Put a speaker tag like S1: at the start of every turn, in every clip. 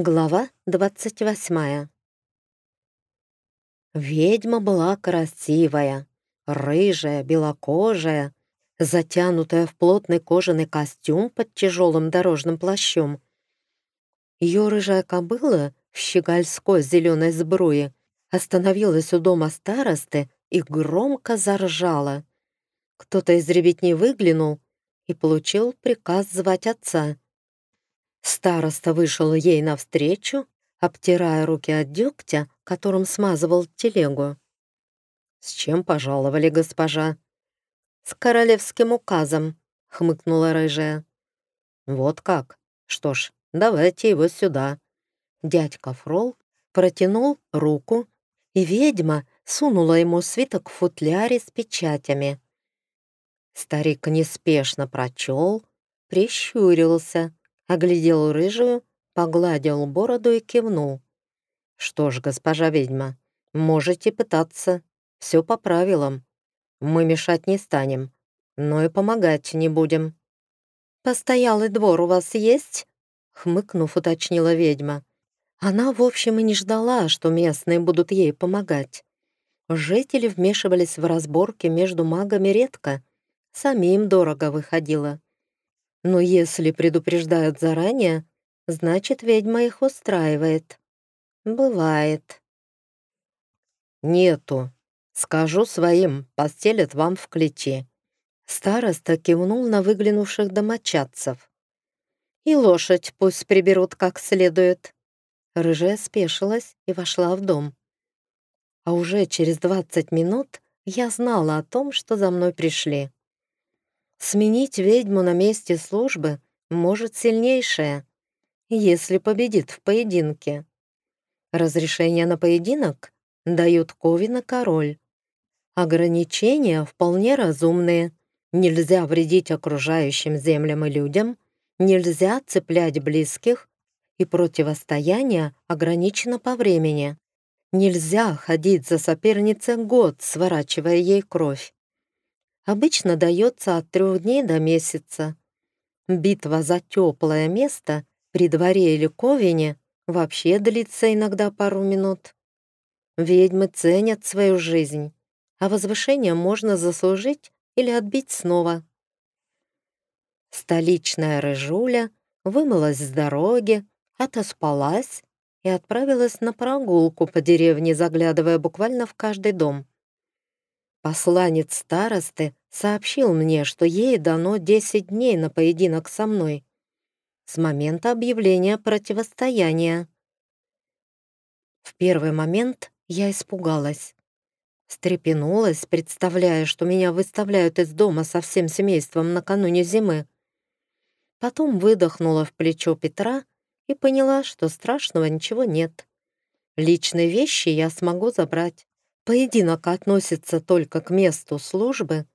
S1: Глава двадцать восьмая. Ведьма была красивая, рыжая, белокожая, затянутая в плотный кожаный костюм под тяжелым дорожным плащом. Ее рыжая кобыла в щегольской зеленой сбруе остановилась у дома старосты и громко заржала. Кто-то из ребятней выглянул и получил приказ звать отца — Староста вышел ей навстречу, обтирая руки от дегтя, которым смазывал телегу. «С чем пожаловали, госпожа?» «С королевским указом», — хмыкнула рыжая. «Вот как? Что ж, давайте его сюда». Дядька Фрол протянул руку, и ведьма сунула ему свиток в футляре с печатями. Старик неспешно прочел, прищурился, оглядел рыжую, погладил бороду и кивнул. «Что ж, госпожа ведьма, можете пытаться. Все по правилам. Мы мешать не станем, но и помогать не будем». «Постоялый двор у вас есть?» хмыкнув, уточнила ведьма. Она, в общем, и не ждала, что местные будут ей помогать. Жители вмешивались в разборки между магами редко. Самим дорого выходило. Но если предупреждают заранее, значит, ведьма их устраивает. Бывает. Нету. Скажу своим, постелят вам в клети. Староста кивнул на выглянувших домочадцев. И лошадь пусть приберут как следует. Рыжая спешилась и вошла в дом. А уже через двадцать минут я знала о том, что за мной пришли. Сменить ведьму на месте службы может сильнейшая, если победит в поединке. Разрешение на поединок дают Ковина король. Ограничения вполне разумные. Нельзя вредить окружающим землям и людям, нельзя цеплять близких, и противостояние ограничено по времени. Нельзя ходить за соперницей год, сворачивая ей кровь обычно дается от трех дней до месяца. Битва за теплое место при дворе или ковине вообще длится иногда пару минут. Ведьмы ценят свою жизнь, а возвышение можно заслужить или отбить снова. Столичная рыжуля вымылась с дороги, отоспалась и отправилась на прогулку по деревне, заглядывая буквально в каждый дом. Посланец старосты сообщил мне, что ей дано 10 дней на поединок со мной с момента объявления противостояния. В первый момент я испугалась. Встрепенулась, представляя, что меня выставляют из дома со всем семейством накануне зимы. Потом выдохнула в плечо Петра и поняла, что страшного ничего нет. Личные вещи я смогу забрать. Поединок относится только к месту службы,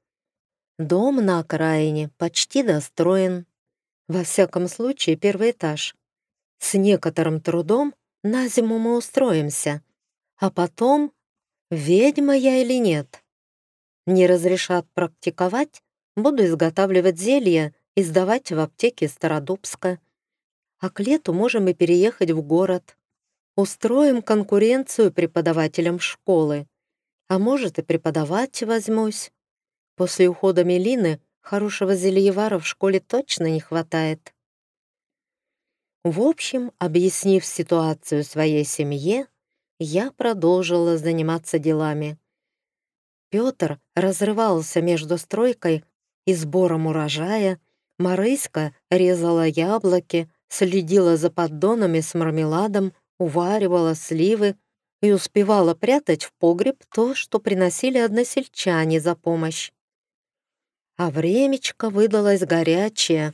S1: Дом на окраине почти достроен. Во всяком случае, первый этаж. С некоторым трудом на зиму мы устроимся. А потом, ведьма я или нет. Не разрешат практиковать, буду изготавливать зелья и сдавать в аптеке Стародубска. А к лету можем и переехать в город. Устроим конкуренцию преподавателям школы. А может, и преподавать возьмусь. После ухода Мелины хорошего зельевара в школе точно не хватает. В общем, объяснив ситуацию своей семье, я продолжила заниматься делами. Петр разрывался между стройкой и сбором урожая, Марыська резала яблоки, следила за поддонами с мармеладом, уваривала сливы и успевала прятать в погреб то, что приносили односельчане за помощь. А времечко выдалось горячее.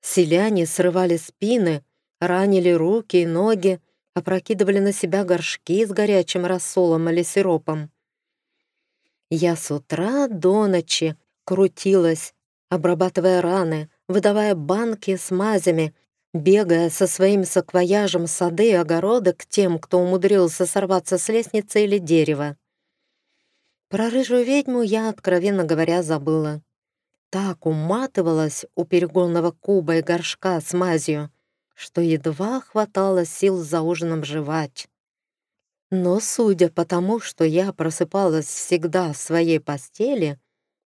S1: Селяне срывали спины, ранили руки и ноги, опрокидывали на себя горшки с горячим рассолом или сиропом. Я с утра до ночи крутилась, обрабатывая раны, выдавая банки с мазями, бегая со своим саквояжем сады и огороды к тем, кто умудрился сорваться с лестницы или дерева. Про рыжую ведьму я, откровенно говоря, забыла так уматывалась у перегонного куба и горшка с мазью, что едва хватало сил за ужином жевать. Но судя по тому, что я просыпалась всегда в своей постели,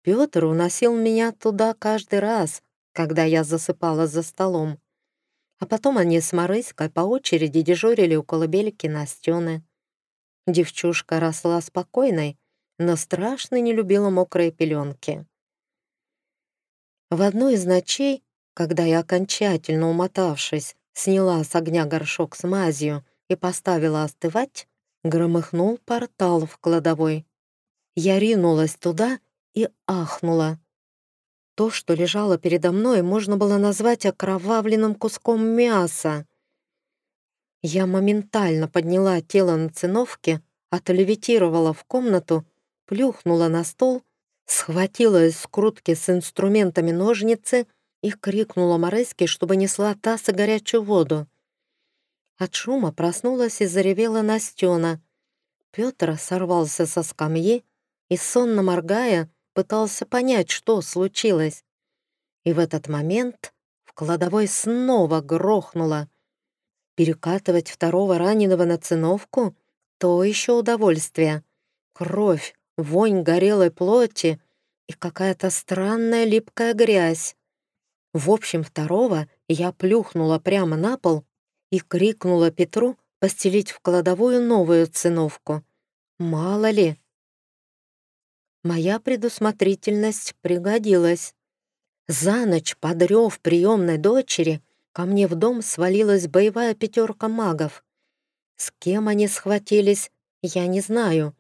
S1: Петр уносил меня туда каждый раз, когда я засыпала за столом. А потом они с Марыськой по очереди дежурили у колыбельки Настены. Девчушка росла спокойной, но страшно не любила мокрые пеленки. В одну из ночей, когда я, окончательно умотавшись, сняла с огня горшок с мазью и поставила остывать, громыхнул портал в кладовой. Я ринулась туда и ахнула. То, что лежало передо мной, можно было назвать окровавленным куском мяса. Я моментально подняла тело на циновке, отлевитировала в комнату, плюхнула на стол, схватила из скрутки с инструментами ножницы и крикнула Морейски, чтобы несла таз и горячую воду. От шума проснулась и заревела Настена. Петр сорвался со скамьи и, сонно моргая, пытался понять, что случилось. И в этот момент в кладовой снова грохнуло. Перекатывать второго раненого на циновку — то еще удовольствие. Кровь, вонь горелой плоти и какая-то странная липкая грязь. В общем, второго я плюхнула прямо на пол и крикнула Петру постелить в кладовую новую циновку. Мало ли, Моя предусмотрительность пригодилась. За ночь под рев приемной дочери ко мне в дом свалилась боевая пятерка магов. С кем они схватились, я не знаю,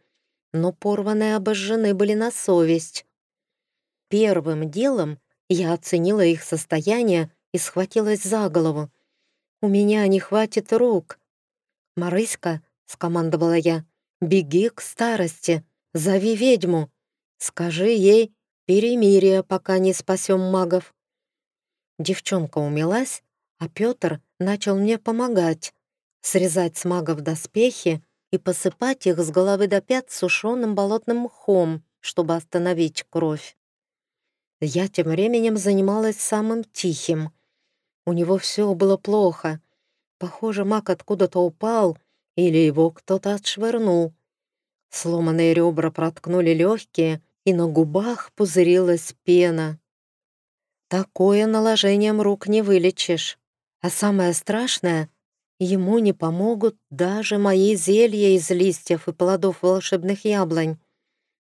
S1: но порванные обожжены были на совесть. Первым делом я оценила их состояние и схватилась за голову. «У меня не хватит рук». «Марыська», — скомандовала я, — «беги к старости, зови ведьму». Скажи ей перемирие, пока не спасем магов». Девчонка умилась, а Петр начал мне помогать, срезать с магов доспехи и посыпать их с головы до пят сушеным болотным мхом, чтобы остановить кровь. Я тем временем занималась самым тихим. У него все было плохо. Похоже, маг откуда-то упал или его кто-то отшвырнул. Сломанные ребра проткнули легкие, и на губах пузырилась пена. Такое наложением рук не вылечишь. А самое страшное, ему не помогут даже мои зелья из листьев и плодов волшебных яблонь.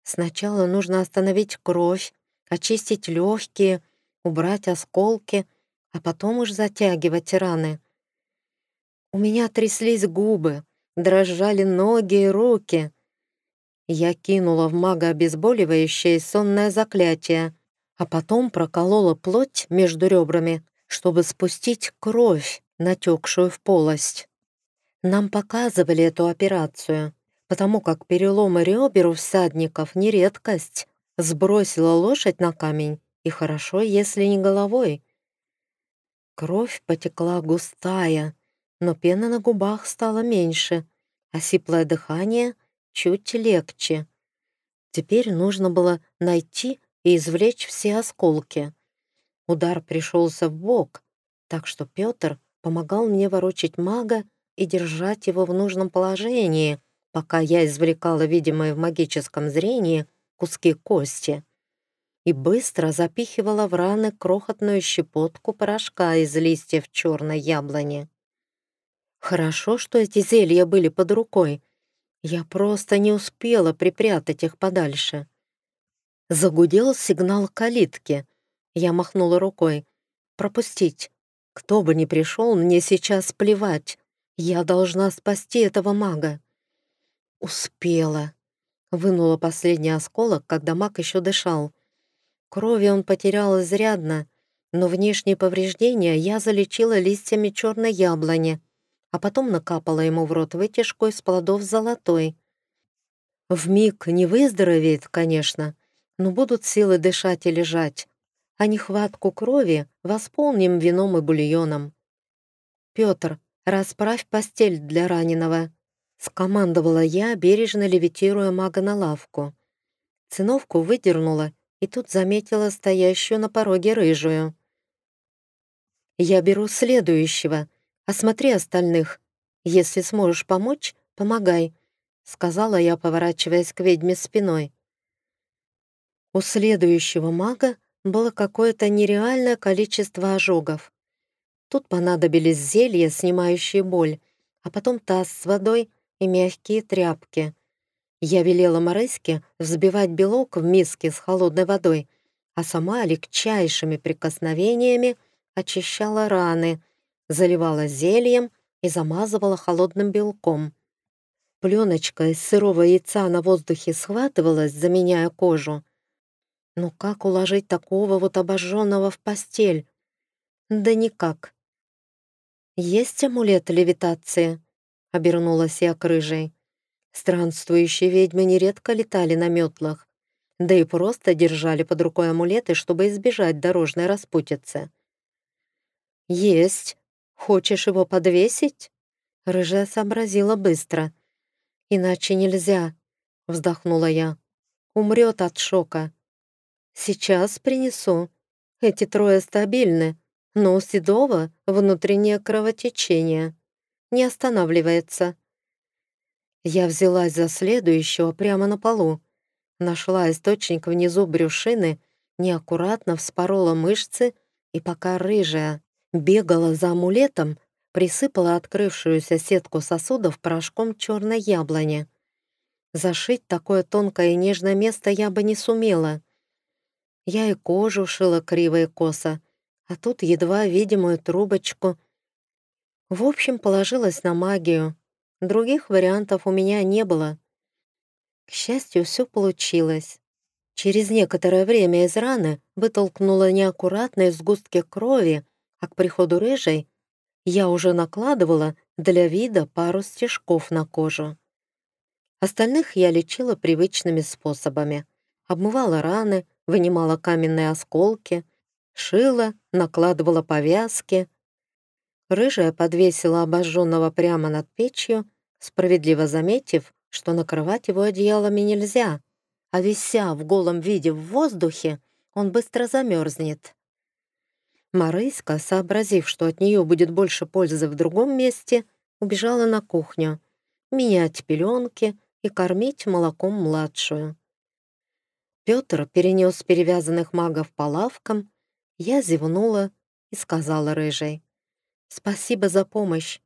S1: Сначала нужно остановить кровь, очистить легкие, убрать осколки, а потом уж затягивать раны. У меня тряслись губы, дрожали ноги и руки — я кинула в мага обезболивающее сонное заклятие, а потом проколола плоть между ребрами, чтобы спустить кровь, натекшую в полость. Нам показывали эту операцию, потому как переломы ребер у всадников не редкость. Сбросила лошадь на камень, и хорошо, если не головой. Кровь потекла густая, но пена на губах стала меньше, а сиплое дыхание чуть легче. Теперь нужно было найти и извлечь все осколки. Удар пришелся в бок, так что Петр помогал мне ворочать мага и держать его в нужном положении, пока я извлекала видимые в магическом зрении куски кости и быстро запихивала в раны крохотную щепотку порошка из листьев черной яблони. Хорошо, что эти зелья были под рукой, я просто не успела припрятать их подальше. Загудел сигнал калитки. Я махнула рукой. «Пропустить. Кто бы ни пришел, мне сейчас плевать. Я должна спасти этого мага». Успела. Вынула последний осколок, когда маг еще дышал. Крови он потерял изрядно, но внешние повреждения я залечила листьями черной яблони а потом накапала ему в рот вытяжку из плодов золотой. В миг не выздоровеет, конечно, но будут силы дышать и лежать, а нехватку крови восполним вином и бульоном. «Петр, расправь постель для раненого», — скомандовала я, бережно левитируя мага на лавку. Циновку выдернула и тут заметила стоящую на пороге рыжую. «Я беру следующего», осмотри остальных. Если сможешь помочь, помогай», — сказала я, поворачиваясь к ведьме спиной. У следующего мага было какое-то нереальное количество ожогов. Тут понадобились зелья, снимающие боль, а потом таз с водой и мягкие тряпки. Я велела Морейске взбивать белок в миске с холодной водой, а сама легчайшими прикосновениями очищала раны, заливала зельем и замазывала холодным белком. Пленочка из сырого яйца на воздухе схватывалась, заменяя кожу. Но как уложить такого вот обожженного в постель? Да никак. «Есть амулет левитации?» — обернулась я к рыжей. Странствующие ведьмы нередко летали на метлах, да и просто держали под рукой амулеты, чтобы избежать дорожной распутицы. «Есть. Хочешь его подвесить?» Рыжая сообразила быстро. «Иначе нельзя», — вздохнула я. «Умрет от шока». «Сейчас принесу. Эти трое стабильны, но у Седова внутреннее кровотечение. Не останавливается». Я взялась за следующего прямо на полу. Нашла источник внизу брюшины, неаккуратно вспорола мышцы, и пока рыжая бегала за амулетом, присыпала открывшуюся сетку сосудов порошком черной яблони. Зашить такое тонкое и нежное место я бы не сумела. Я и кожу шила криво и косо, а тут едва видимую трубочку. В общем, положилась на магию. Других вариантов у меня не было. К счастью, все получилось. Через некоторое время из раны вытолкнула неаккуратные сгустки крови, а к приходу рыжей я уже накладывала для вида пару стежков на кожу. Остальных я лечила привычными способами. Обмывала раны, вынимала каменные осколки, шила, накладывала повязки. Рыжая подвесила обожженного прямо над печью, справедливо заметив, что накрывать его одеялами нельзя, а вися в голом виде в воздухе, он быстро замерзнет. Марыська, сообразив, что от нее будет больше пользы в другом месте, убежала на кухню, менять пеленки и кормить молоком младшую. Петр перенес перевязанных магов по лавкам, я зевнула и сказала рыжей, «Спасибо за помощь.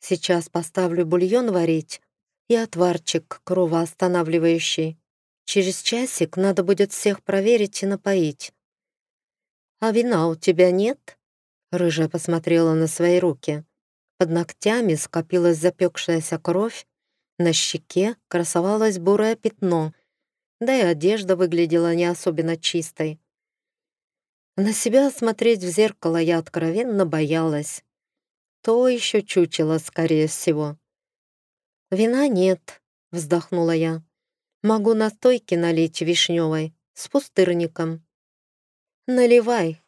S1: Сейчас поставлю бульон варить и отварчик кровоостанавливающий. Через часик надо будет всех проверить и напоить. «А вина у тебя нет?» Рыжая посмотрела на свои руки. Под ногтями скопилась запекшаяся кровь, на щеке красовалось бурое пятно, да и одежда выглядела не особенно чистой. На себя смотреть в зеркало я откровенно боялась. То еще чучело, скорее всего. «Вина нет», — вздохнула я. «Могу настойки налить вишневой, с пустырником». «Наливай,